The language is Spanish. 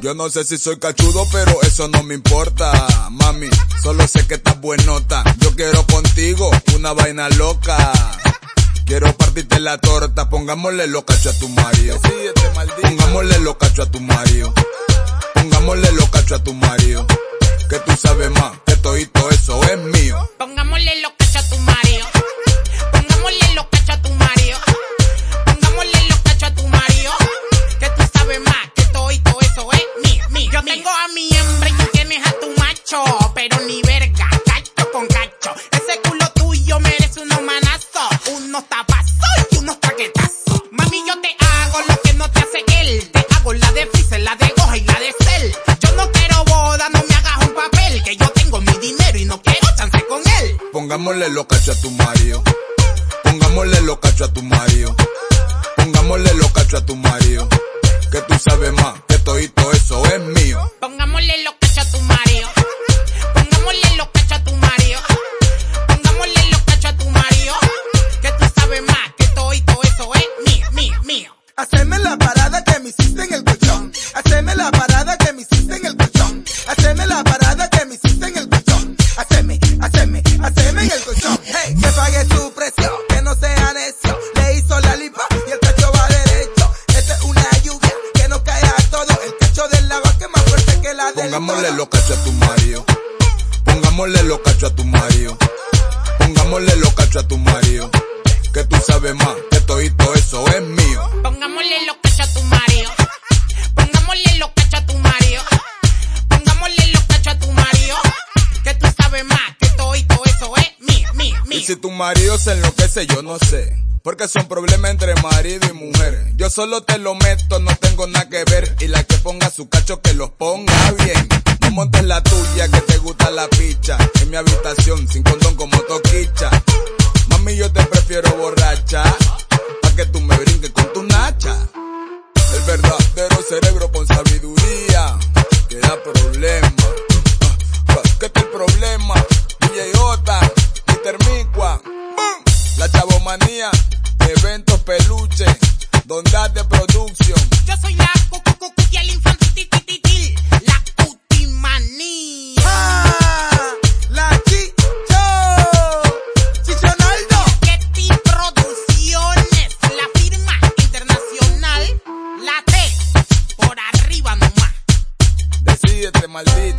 Yo no sé si soy cachudo, pero eso no me importa, mami. Solo sé que estás buenota. Yo quiero contigo una vaina loca. Quiero partirte la torta, pongámosle los cachos a tu marido. Pongámosle los cachos a tu marido. Pongámosle los cachos a tu marido. Pongámosle los cachos a tu marido. Pongámosle los cachos a tu marido. Pongámosle los cachos a tu marido. Que tú sabes más, que todo eso es mío. Pongámosle los Pongámosle los cachos a tu marido. Pongámosle los cachos a tu marido. Pongámosle los cachos a tu marido. Que tú sabes más, que todo eso es mío. Pongámosle los cachos a tu marido. Pongámosle los cachos a tu marido. Pongámosle los cachos a tu marido. Que tú sabes más, que todo eso es mío, mío, Y mío. si tu marido se enloquece, yo no sé. Porque son problemas entre marido y mujer. Yo solo te lo meto, no tengo nada que ver. Y la que ponga su cacho, que los ponga bien. No montes la tuya, que te gusta la picha. En mi habitación, sin condón como toquicha. Mami, yo te prefiero borracha. Pa' que tú me brinques con tu nacha. El verdadero cerebro con sabiduría. Que da problemas. Bondad de Production. Yo soy la cucucucuti, el infantititititil, la cutimanía. Ah, la chicho, chichonaldo. Getty Producciones, la firma internacional, la T, por arriba nomás. Decídete, maldito.